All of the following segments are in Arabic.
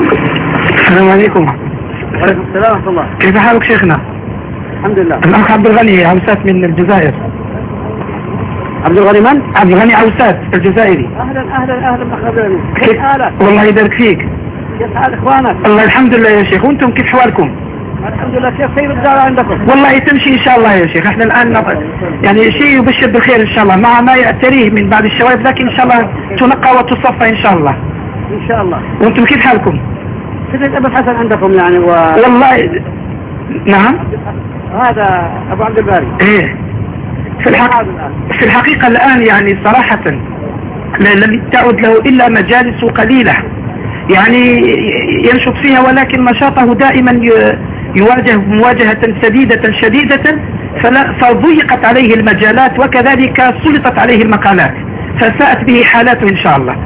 السلام عليكم. وعليكم السلام ورحمة الله. كيف حالك شيخنا؟ الحمد لله. الأخ عبد الغني عوسات من الجزائر. عبد الغني من؟ عبد الغني عوسات الجزائري. أهلا أهلا أهلا أخ عبد الغني كيف؟ حالك؟ والله يبارك فيك. كيف حال إخوانك؟ الله الحمد لله يا شيخ. وأنتم كيف حوالكم؟ الحمد لله. كيف سير الدعوة عندكم؟ والله تمشي إن شاء الله يا شيخ. إحنا الآن. يعني شيء يبشر بالخير إن شاء الله. مع ما يأتريه من بعض الشوائب لكن إن شاء الله تنقى وتصفى إن شاء الله. إن شاء الله. وأنتم كيف حالكم؟ كيف أبو الحسن عندكم يعني و... والله نعم. هذا أبو عبد الباري. إيه. في الحق... في الحقيقة الآن يعني صراحة لم تعد له إلا مجالس قليلة. يعني ينشط فيها ولكن نشاطه دائما يواجه مواجهة سديدة شديدة فلا فضيقت عليه المجالات وكذلك سلطت عليه المقالات. فساءت به حالاته إن شاء الله.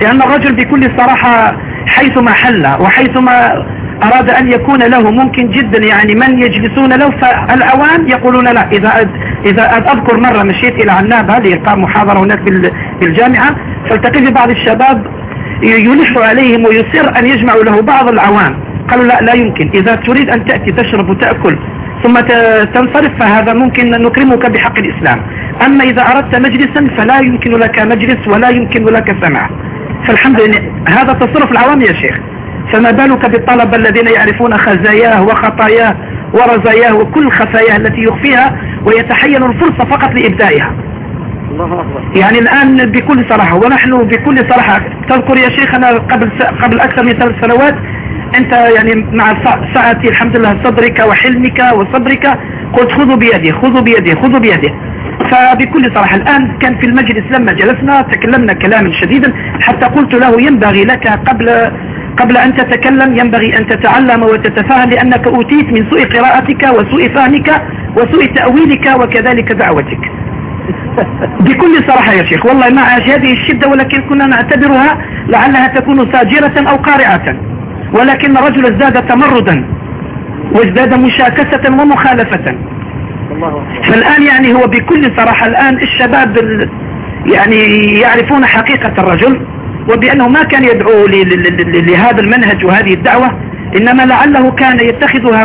لأن الرجل بكل صراحة حيثما حل وحيثما أراد أن يكون له ممكن جدا يعني من يجلسون له فالعوام يقولون لا إذا إذا أذكر مرة مشيت إلى عنابة لإلقاء محاضرة هناك بال- بالجامعة فالتقي ببعض الشباب يلح عليهم ويصر أن يجمعوا له بعض العوام قالوا لا لا يمكن. إذا تريد أن تأتي تشرب وتأكل ثم تنصرف فهذا ممكن نكرمك بحق الإسلام. أما إذا أردت مجلسا فلا يمكن لك مجلس ولا يمكن لك سماع. فالحمد لله. هذا تصرف العوام يا شيخ. فما بالك بالطلبة الذين يعرفون خزاياه وخطاياه ورزاياه وكل خفاياه التي يخفيها ويتحين الفرصة فقط لإبدائها. يعني الآن بكل صراحة ونحن بكل صراحة تذكر يا شيخنا قبل س- قبل أكثر من ثلاث سنوات أنت يعني مع س- سعة الحمد لله صدرك وحلمك وصبرك قلت خذوا بيدي خذوا بيدي خذوا بيدي فبكل صراحة الآن كان في المجلس لما جلسنا تكلمنا كلاما شديدا حتى قلت له ينبغي لك قبل قبل أن تتكلم ينبغي أن تتعلم وتتفهم لأنك أوتيت من سوء قراءتك وسوء فهمك وسوء تأويلك وكذلك دعوتك. بكل صراحة يا شيخ والله مع هذه الشدة ولكن كنا نعتبرها لعلها تكون ساجرة أو قارعة. ولكن الرجل ازداد تمردا وازداد مشاكسة ومخالفة. فالآن يعني هو بكل صراحة الآن الشباب ال- يعني يعرفون حقيقة الرجل وبأنه ما كان يدعو لهذا المنهج وهذه الدعوة إنما لعله كان يتخذها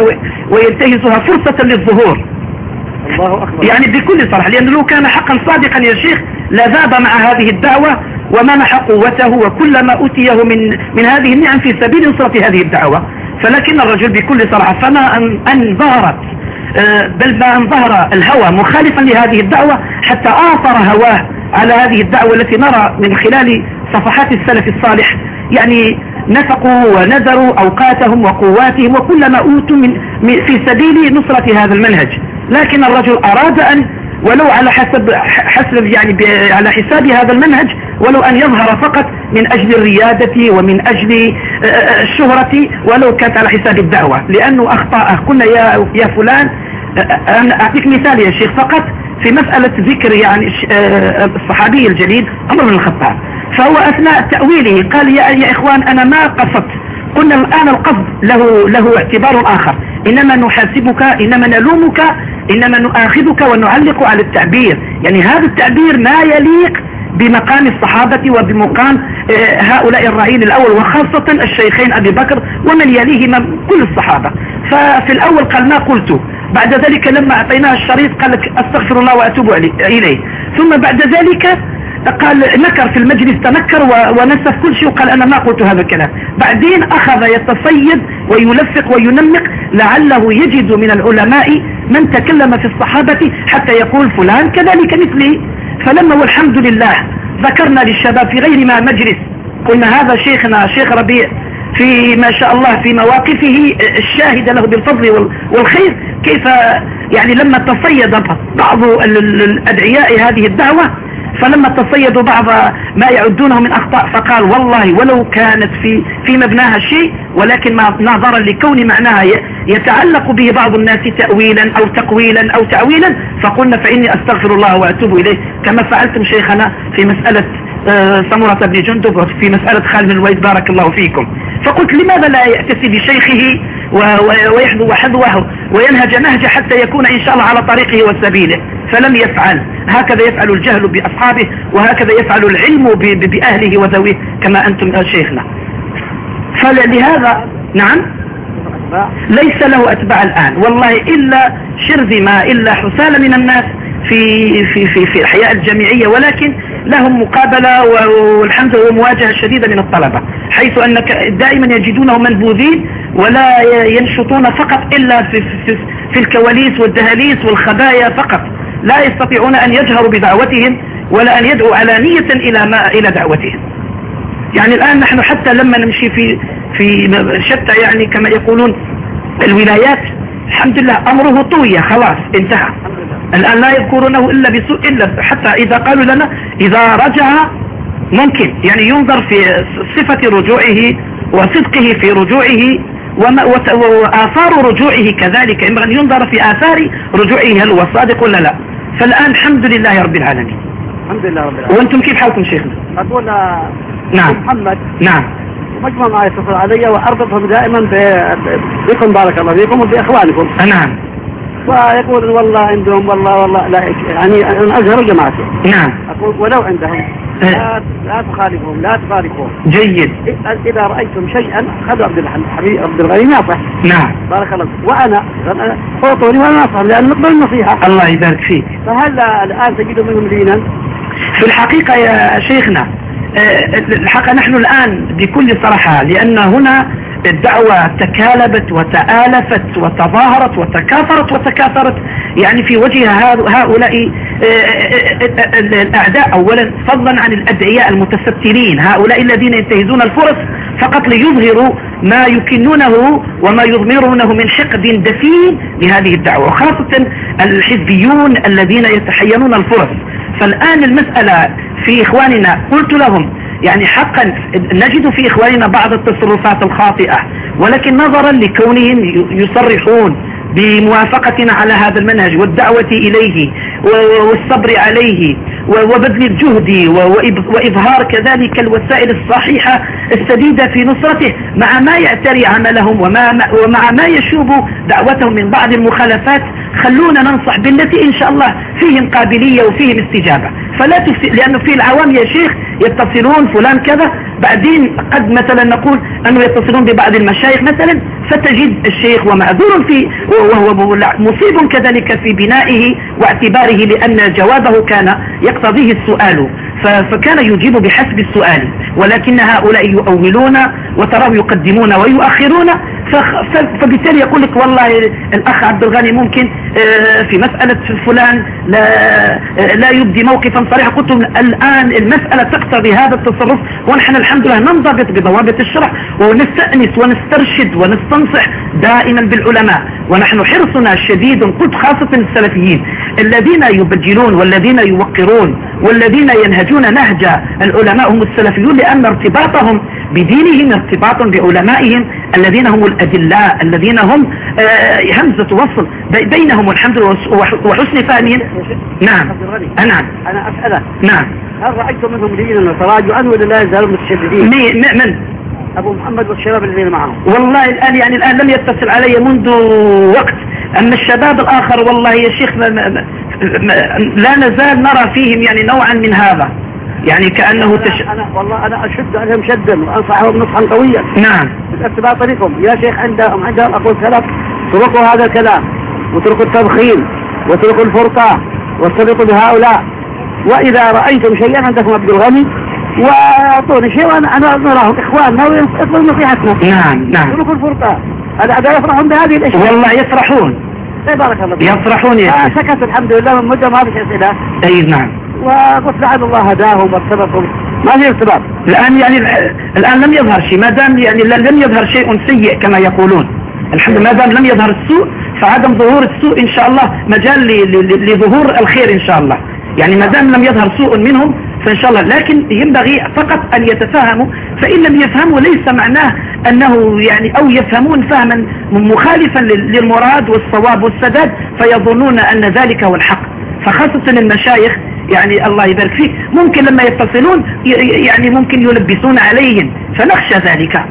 وينتهزها فرصة للظهور. الله أكبر. يعني بكل صراحة لأنه لو كان حقا صادقا يا شيخ لذاب مع هذه الدعوة ومنح قوته وكل ما أوتيه من من هذه النعم في سبيل نصرة هذه الدعوة. فلكن الرجل بكل صراحة فما أن, أن ظهرت بل ما أن ظهر الهوى مخالفا لهذه الدعوة حتى آثر هواه على هذه الدعوة التي نرى من خلال صفحات السلف الصالح. يعني نفقوا ونذروا أوقاتهم وقواتهم وكل ما أوتوا من- في سبيل نصرة هذا المنهج. لكن الرجل أراد أن ولو على حسب حسب يعني على حساب هذا المنهج ولو أن يظهر فقط من أجل الريادة ومن أجل آه، آه، الشهرة ولو كانت على حساب الدعوة. لأنه أخطأه قلنا يا يا فلان آه، أنا أعطيك مثال يا شيخ فقط في مسألة ذكر يعني الصحابي الجليل عمر بن الخطاب. فهو أثناء تأويله قال يا, يا إخوان أنا ما قصدت. قلنا الآن القصد له له اعتبار آخر. إنما نحاسبك إنما نلومك إنما نؤاخذك ونعلق على التعبير. يعني هذا التعبير ما يليق بمقام الصحابة وبمقام آه، هؤلاء الرعيل الأول وخاصة الشيخين أبي بكر ومن يليهما كل الصحابة. ففي الأول قال ما قلت. بعد ذلك لما أعطيناه الشريط قال لك أستغفر الله وأتوب إليه. ثم بعد ذلك قال نكر في المجلس تنكر ونسف كل شيء وقال أنا ما قلت هذا الكلام. بعدين أخذ يتصيد ويلفق وينمق لعله يجد من العلماء من تكلم في الصحابة حتى يقول فلان كذلك مثلي. فلما والحمد لله ذكرنا للشباب في غير ما مجلس قلنا هذا شيخنا شيخ ربيع في ما شاء الله في مواقفه الشاهدة له بالفضل وال- والخير كيف يعني لما تصيد بعض ال- ال- الأدعياء هذه الدعوة فلما تصيدوا بعض ما يعدونه من أخطاء فقال والله ولو كانت في في مبناها شيء ولكن نظرا لكون معناها يتعلق به بعض الناس تأويلا أو تقويلا أو تعويلا فقلنا فإني أستغفر الله وأتوب إليه. كما فعلتم شيخنا في مسألة آه، سمرة بن جندب وفي مسألة خالد بن الوليد. بارك الله فيكم. فقلت لماذا لا يأتسي بشيخه ويحذو حذوه وينهج نهجه حتى يكون إن شاء الله على طريقه وسبيله؟ فلم يفعل. هكذا يفعل الجهل بأصحابه وهكذا يفعل العلم بأهله وذويه كما أنتم يا شيخنا. فلهذا نعم ليس له أتباع الآن. والله إلا شرذمة إلا حسالة من الناس في في في في الحياة الجامعية ولكن لهم مقابلة والحمد لله مواجهة شديدة من الطلبة حيث أنك دائما يجدونهم منبوذين ولا ينشطون فقط إلا في, في, في الكواليس والدهاليس والخبايا فقط. لا يستطيعون أن يجهروا بدعوتهم ولا أن يدعوا علانية إلى ما إلى دعوتهم. يعني الآن نحن حتى لما نمشي في في شتى يعني كما يقولون الولايات الحمد لله أمره طوية خلاص انتهى. الآن لا يذكرونه إلا بسوء إلا حتى إذا قالوا لنا إذا رجع ممكن. يعني ينظر في صفة رجوعه وصدقه في رجوعه وآثار رجوعه كذلك. ينبغي أن ينظر في آثار رجوعه هل هو صادق ولا لا. فالآن الحمد لله رب العالمين. الحمد لله رب العالمين. وأنتم كيف حالكم شيخنا؟ أقول نعم. محمد. نعم. مجموعة ما يتصل علي وأربطهم دائما بكم بارك الله فيكم وبإخوانكم نعم. ويقول والله عندهم والله والله لا يعني أنا أزهر جماعتي نعم. أقول ولو عندهم. لا لا تخالفهم لا تخالفهم. جيد. إذا رأيتم شيئا خذوا عبد الحبيب عبد الغني ناصح. نعم. بارك الله فيك. وأنا أنا أعطوني وأنا ناصح لأن نقبل النصيحة. الله يبارك فيك. فهل الآن تجد منهم لينا في الحقيقة يا شيخنا آه، الحقيقة نحن الآن بكل صراحة لأن هنا الدعوة تكالبت وتآلفت وتظاهرت وتكاثرت وتكاثرت. يعني في وجه هؤلاء آه، آه، الأعداء أولا فضلا عن الأدعياء المتسترين. هؤلاء الذين ينتهزون الفرص فقط ليظهروا ما يكنونه وما يضمرونه من حقد دفين لهذه الدعوة وخاصة الحزبيون الذين يتحينون الفرص. فالآن المسألة في إخواننا قلت لهم يعني حقا نجد في إخواننا بعض التصرفات الخاطئة ولكن نظرا لكونهم يصرحون بموافقتنا على هذا المنهج والدعوة إليه والصبر عليه وبذل الجهد وإظهار كذلك الوسائل الصحيحة السديدة في نصرته مع ما يعتري عملهم ومع ما يشوب دعوتهم من بعض المخالفات خلونا ننصح بالتي إن شاء الله فيهم قابلية وفيهم استجابة. فلا تفسي لأنه في العوام يا شيخ يتصلون فلان كذا بعدين قد مثلا نقول أنه يتصلون ببعض المشايخ مثلا فتجد الشيخ ومعذور في وهو مصيب كذلك في بنائه واعتباره لأن جوابه كان يقتضيه السؤال. فكان يجيب بحسب السؤال. ولكن هؤلاء يؤولون وتراه يقدمون ويؤخرون. فبالتالي يقول لك والله الأخ عبد الغني ممكن آه، في مسألة فلان لا, آه، لا يبدي موقفا صريحا. قلت الآن المسألة تقتضي هذا التصرف ونحن الحمد لله ننضبط بضوابط الشرع ونستأنس ونسترشد ونستنصح دائما بالعلماء. ونحن حرصنا شديد قلت خاصة السلفيين. الذين يبجلون والذين يوقرون والذين ينهجون نهج العلماء هم السلفيون لأن ارتباطهم بدينهم ارتباط بعلمائهم. الذين هم الأدلاء. الذين هم آه، همزة وصل. بينهم الحمد وحسن فهمهم. نعم. نعم. أنا أسألك. نعم. هل رأيتم منهم دينا وتراجعا ولا لا يزالون متشددين؟ من؟ أبو محمد والشباب الذين معهم والله الآن يعني الآن لم يتصل علي منذ وقت أما الشباب الآخر والله يا شيخ ما ما ما لا نزال نرى فيهم يعني نوعا من هذا. يعني كأنه تش... أنا والله أنا أشد عليهم شدا وأنصحهم نصحا قويا. نعم. اتباع طريقهم. يا شيخ عندهم عندهم أقول سلف اتركوا هذا الكلام. واتركوا التبخيل واتركوا الفرقة. وارتبطوا بهؤلاء. وإذا رأيتم شيئا عندكم عبد الغني واعطوني شيء وأنا أنا نراهم اخواننا ويطلبوا نصيحتنا نعم نعم. اتركوا الفرقة؟ الأعداء يفرحون بهذه الأشياء. والله يفرحون. اي بارك الله فيك. يفرحون يا آه سكت الحمد لله من مدة ما فيش أسئلة إي نعم. وقلت لعل الله هداهم وارتبطوا ما في ارتباط الآن يعني الآن لم يظهر شيء. ما دام يعني لم يظهر شيء سيء كما يقولون. الحمد لله. ما دام لم يظهر السوء فعدم ظهور السوء إن شاء الله مجال لظهور الخير إن شاء الله. يعني ما دام لم يظهر سوء منهم فإن شاء الله. لكن ينبغي فقط أن يتفاهموا فإن لم يفهموا ليس معناه أنه يعني أو يفهمون فهما مخالفا للمراد والصواب والسداد فيظنون أن ذلك هو الحق. فخاصة المشايخ يعني الله يبارك فيك ممكن لما يتصلون يعني ممكن يلبسون عليهم فنخشى ذلك.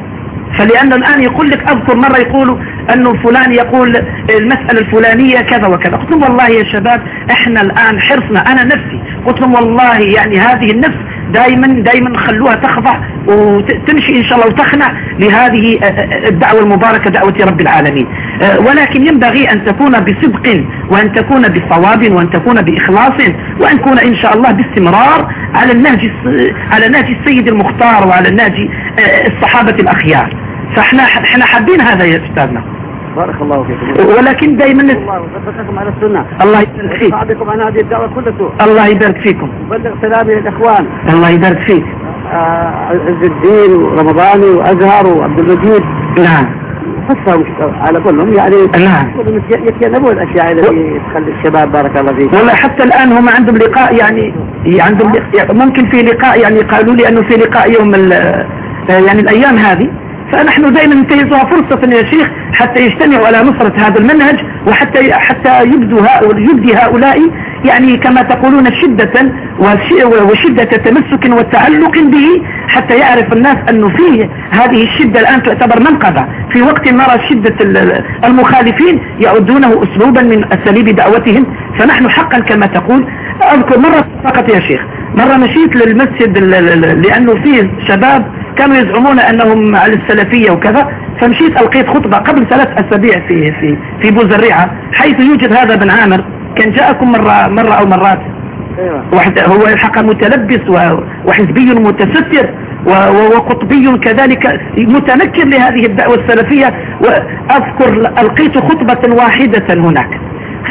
فلأن الآن يقول لك أذكر مرة يقولوا أنه فلان يقول المسألة الفلانية كذا وكذا. قلت والله يا شباب إحنا الآن حرصنا أنا نفسي قلت لهم والله يعني هذه النفس دائما دائما خلوها تخضع وتمشي إن شاء الله وتخنع لهذه الدعوة المباركة دعوة رب العالمين. ولكن ينبغي أن تكون بصدق وأن تكون بصواب وأن تكون بإخلاص وأن تكون إن شاء الله باستمرار على النهج على نهج السيد المختار وعلى نهج الصحابة الأخيار. فاحنا إحنا حابين هذا يا أستاذنا. بارك الله فيكم. ولكن دائما الله على السنة. الله يبارك فيك. بعضكم عن هذه الدعوة كل سوء الله يبارك فيكم. بلغ سلامي للإخوان الله يبارك فيك. آه، عز الدين ورمضاني وأزهر وعبد المجيد نعم على كلهم يعني نعم. يتجنبون الأشياء التي تخلي الشباب بارك الله فيك. والله حتى الآن هم عندهم لقاء يعني عندهم ممكن في لقاء يعني قالوا لي أنه في لقاء يوم يعني الأيام هذه. فنحن دائما ننتهزها فرصة يا شيخ حتى يجتمعوا على نصرة هذا المنهج وحتى حتى يبدو هؤلاء يبدي هؤلاء يعني كما تقولون شدة وش- وشدة تمسك وتعلق به حتى يعرف الناس أنه فيه هذه الشدة الآن تعتبر منقذة في وقت نرى شدة ال- المخالفين يعدونه أسلوبا من أساليب دعوتهم. فنحن حقا كما تقول. أذكر مرة فقط يا شيخ مرة مشيت للمسجد لأنه فيه شباب كانوا يزعمون أنهم على السلفية وكذا فمشيت ألقيت خطبة قبل ثلاث أسابيع في في في بوزريعة حيث يوجد هذا بن عامر كان جاءكم مرة مرة أو مرات. أيوه. واحد هو الحق متلبس وحزبي متستر وقطبي كذلك متنكر لهذه الدعوة السلفية وأذكر ألقيت خطبة واحدة هناك.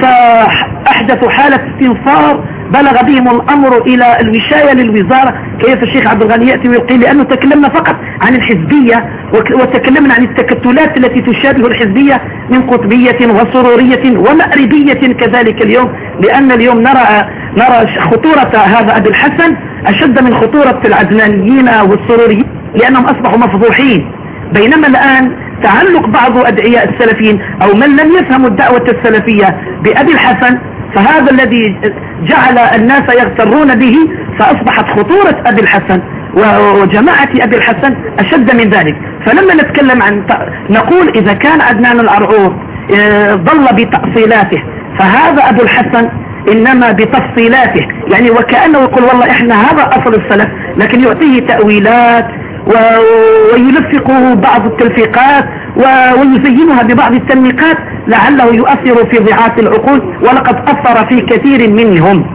فأحدثوا حالة استنصار بلغ بهم الأمر إلى الوشاية للوزارة. كيف الشيخ عبد الغني يأتي ويلقي لأنه تكلمنا فقط عن الحزبية وتكلمنا عن التكتلات التي تشابه الحزبية من قطبية وسرورية ومأربية كذلك اليوم. لأن اليوم نرى نرى خطورة هذا أبي الحسن أشد من خطورة العدنانيين والسروريين لأنهم أصبحوا مفضوحين. بينما الآن تعلق بعض أدعياء السلفيين أو من لم يفهموا الدعوة السلفية بأبي الحسن فهذا الذي جعل الناس يغترون به فأصبحت خطورة أبي الحسن وجماعة أبي الحسن أشد من ذلك. فلما نتكلم عن نقول إذا كان عدنان العرعور آه، ضل بتأصيلاته فهذا أبو الحسن إنما بتفصيلاته. يعني وكأنه يقول والله إحنا هذا أصل السلف لكن يعطيه تأويلات ويلفقه بعض التلفيقات ويزينها ببعض التنميقات لعله يؤثر في ضعاف العقول ولقد أثر في كثير منهم.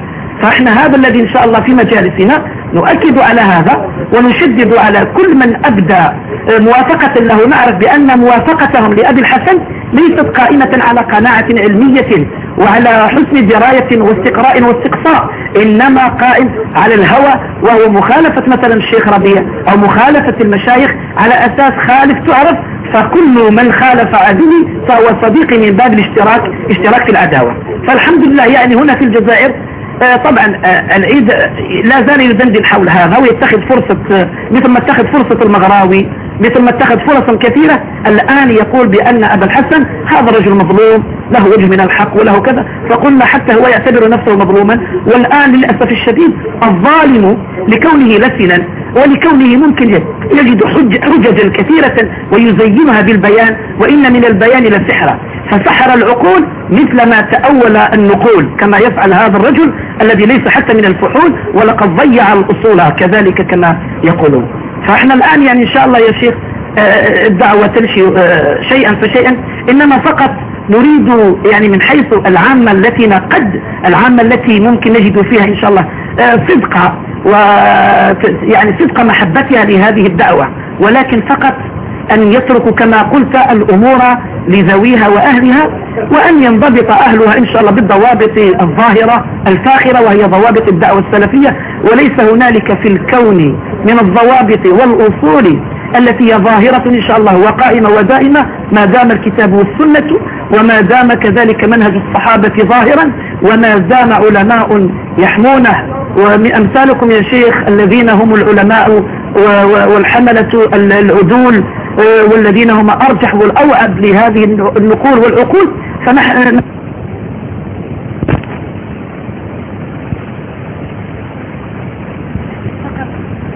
فاحنا هذا الذي إن شاء الله في مجالسنا نؤكد على هذا ونشدد على كل من أبدى آه، موافقة له. نعرف بأن موافقتهم لأبي الحسن ليست قائمة على قناعة علمية وعلى حسن دراية واستقراء واستقصاء إنما قائم على الهوى وهو مخالفة مثلا الشيخ ربيع أو مخالفة المشايخ على أساس خالف تعرف فكل من خالف عدوي فهو صديقي من باب الاشتراك اشتراك في العداوة. فالحمد لله يعني هنا في الجزائر آه، طبعا آه، العيد آه، لا زال يدندن حول هذا ويتخذ فرصة مثل ما اتخذ فرصة المغراوي مثل ما اتخذ فرصا كثيرة. الآن يقول بأن أبا الحسن هذا رجل مظلوم له وجه من الحق وله كذا. فقلنا حتى هو يعتبر نفسه مظلوما. والآن للأسف الشديد الظالم لكونه لسنا ولكونه ممكن يجد حج حججا كثيرة ويزينها بالبيان وإن من البيان لسحرا فسحر العقول مثل ما تأول النقول كما يفعل هذا الرجل الذي ليس حتى من الفحول ولقد ضيع الأصول كذلك كما يقولون. فإحنا الآن يعني إن شاء الله يا شيخ آه، الدعوة تمشي آه، شيئا فشيئا. إنما فقط نريد يعني من حيث العامة التي نقد العامة التي ممكن نجد فيها إن شاء الله آه، صدق و يعني صدق محبتها لهذه الدعوة ولكن فقط أن يتركوا كما قلت الأمور لذويها وأهلها وأن ينضبط أهلها إن شاء الله بالضوابط الظاهرة الفاخرة وهي ضوابط الدعوة السلفية وليس هنالك في الكون من الضوابط والأصول التي هي ظاهرة إن شاء الله وقائمة ودائمة ما دام الكتاب والسنة وما دام كذلك منهج الصحابة ظاهرا وما دام علماء يحمونه. ومن أمثالكم يا شيخ الذين هم العلماء والحملة ال- العدول آه، والذين هم أرجح والأوعد لهذه النقول والعقول فنحن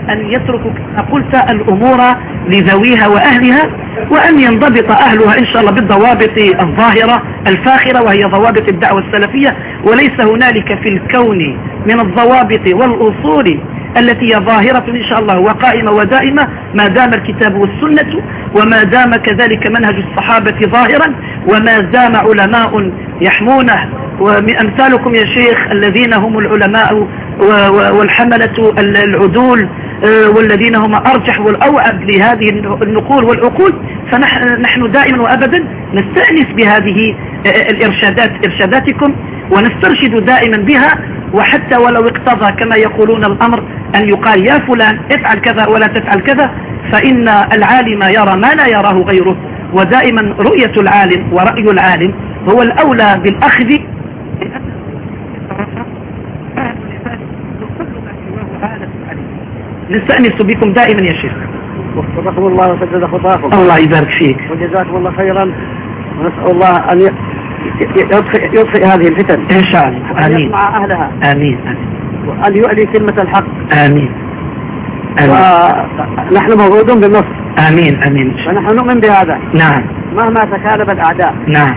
أن يتركوا كما قلت الأمور لذويها وأهلها وأن ينضبط أهلها إن شاء الله بالضوابط الظاهرة الفاخرة وهي ضوابط الدعوة السلفية وليس هنالك في الكون من الضوابط والأصول التي هي ظاهرة إن شاء الله وقائمة ودائمة ما دام الكتاب والسنة وما دام كذلك منهج الصحابة ظاهرا وما دام علماء يحمونه. وأمثالكم يا شيخ الذين هم العلماء والحملة العدول آه، والذين هم أرجح والأوعب لهذه النقول والعقول. فنحن دائما وأبدا نستأنس بهذه آه، الإرشادات إرشاداتكم ونسترشد دائما بها وحتى ولو اقتضى كما يقولون الأمر أن يقال يا فلان افعل كذا ولا تفعل كذا فإن العالم يرى ما لا يراه غيره. ودائما رؤية العالم ورأي العالم هو الأولى بالأخذ. نستأنس بكم دائما يا شيخ. وفقكم الله وسدد خطاكم. الله يبارك فيك. وجزاكم الله خيرا. ونسأل الله أن يطفئ, يطفئ هذه الفتن. إن شاء الله. آمين. مع أهلها. آمين. وأن يؤلي كلمة الحق. آمين. ونحن موعودون بالنصر. آمين. آمين. ونحن نؤمن بهذا. نعم. مهما تكالب الأعداء. نعم.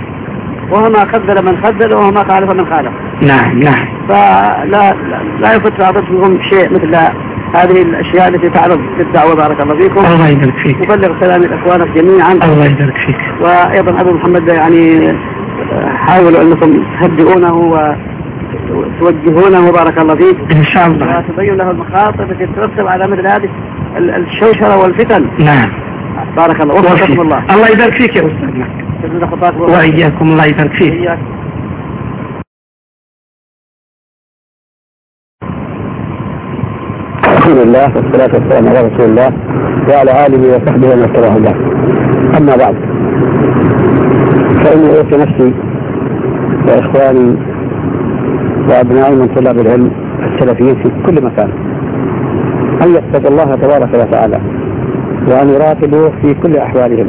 وهما خذل من خذل وهما خالف من خالف. نعم. نعم. فلا لا, يفت عضتكم شيء مثل هذه الأشياء التي تعرض للدعوة بارك الله فيكم. الله يبارك فيك. مبلغ سلام الأخوان جميعا. الله يبارك فيك. وأيضا أبو محمد يعني حاولوا أنكم تهدئونه وتوجهونه بارك الله فيك. إن شاء الله. وتبين له المخاطر التي تترتب على مثل هذه الشوشرة والفتن. نعم. بارك الله. وفقكم الله. الله يبارك فيك يا أستاذ وإياكم. الله يبارك فيك. الحمد لله والصلاة والسلام على رسول الله وعلى آله وصحبه ومن اتبعه الله أما بعد. فإني أوصي نفسي وإخواني وأبنائي من طلاب العلم السلفيين في كل مكان. أن يتقوا الله تبارك وتعالى وأن يراقبوا في كل أحوالهم.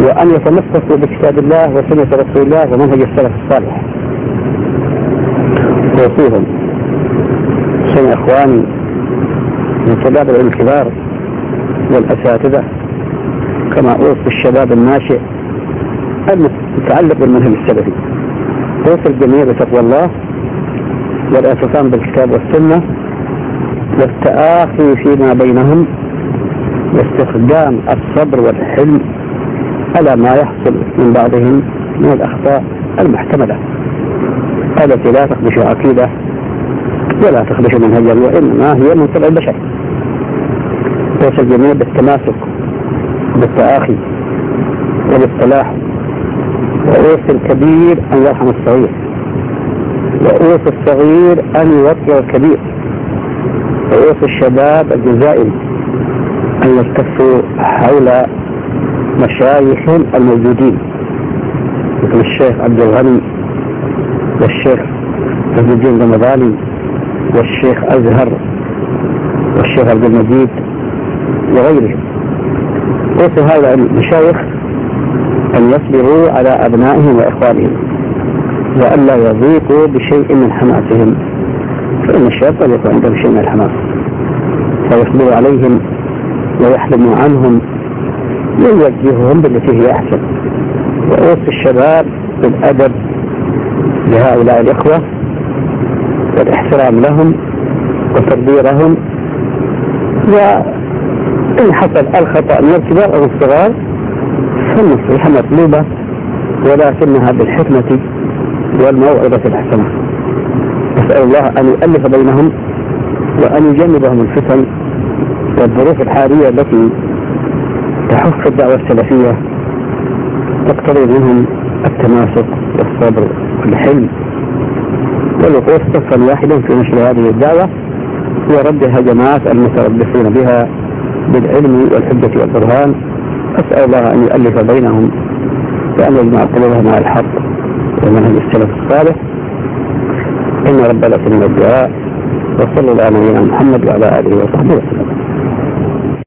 وأن يتمسكوا بكتاب الله وسنة رسول الله ومنهج السلف الصالح. أوصيهم سن إخواني من طلاب العلم الكبار والأساتذة. كما أوصي الشباب الناشئ المتعلق بالمنهج السلفي. أوصي الجميع بتقوى الله والاعتصام بالكتاب والسنة والتآخي فيما بينهم واستخدام الصبر والحلم على ما يحصل من بعضهم من الأخطاء المحتملة. التي لا تخدش عقيدة ولا تخدش منهجا وإنما هي من طبع البشر. توصل الجميع بالتماسك بالتآخي وبالصلاح وأوصي الكبير أن يرحم الصغير. وأوصي الصغير أن يوقع الكبير. وأوصي الشباب الجزائري أن يلتفوا حول مشايخ الموجودين. مثل الشيخ عبد الغني والشيخ عبد الدين رمضاني والشيخ أزهر والشيخ عبد المجيد وغيرهم. أوصي هؤلاء المشايخ أن يصبروا على أبنائهم وإخوانهم وألا يضيقوا بشيء من حماسهم فإن الشيطان يكون عندهم شيء من الحماس. فيصبروا عليهم ويحلموا عنهم ويوجههم بالتي هي أحسن. وأوصي الشباب بالأدب لهؤلاء الإخوة والإحترام لهم وتقديرهم وإن حصل الخطأ من الكبار أو الصغار فالنصيحة مطلوبة ولكنها بالحكمة والموعظة الحسنة. أسأل الله أن يؤلف بينهم وأن يجنبهم الفتن والظروف الحالية التي تحف الدعوة السلفية تقتضي منهم التماسك والصبر والحلم. والوقوف صفا واحدا في نشر هذه الدعوة ورد هجمات المتربصين بها بالعلم والحجة والبرهان. أسأل الله أن يؤلف بينهم وأن يجمع قلوبهم على الحق ومنهج السلف الصالح. إن ربنا سمع الدعاء وصلى الله على نبينا محمد وعلى آله وصحبه وسلم.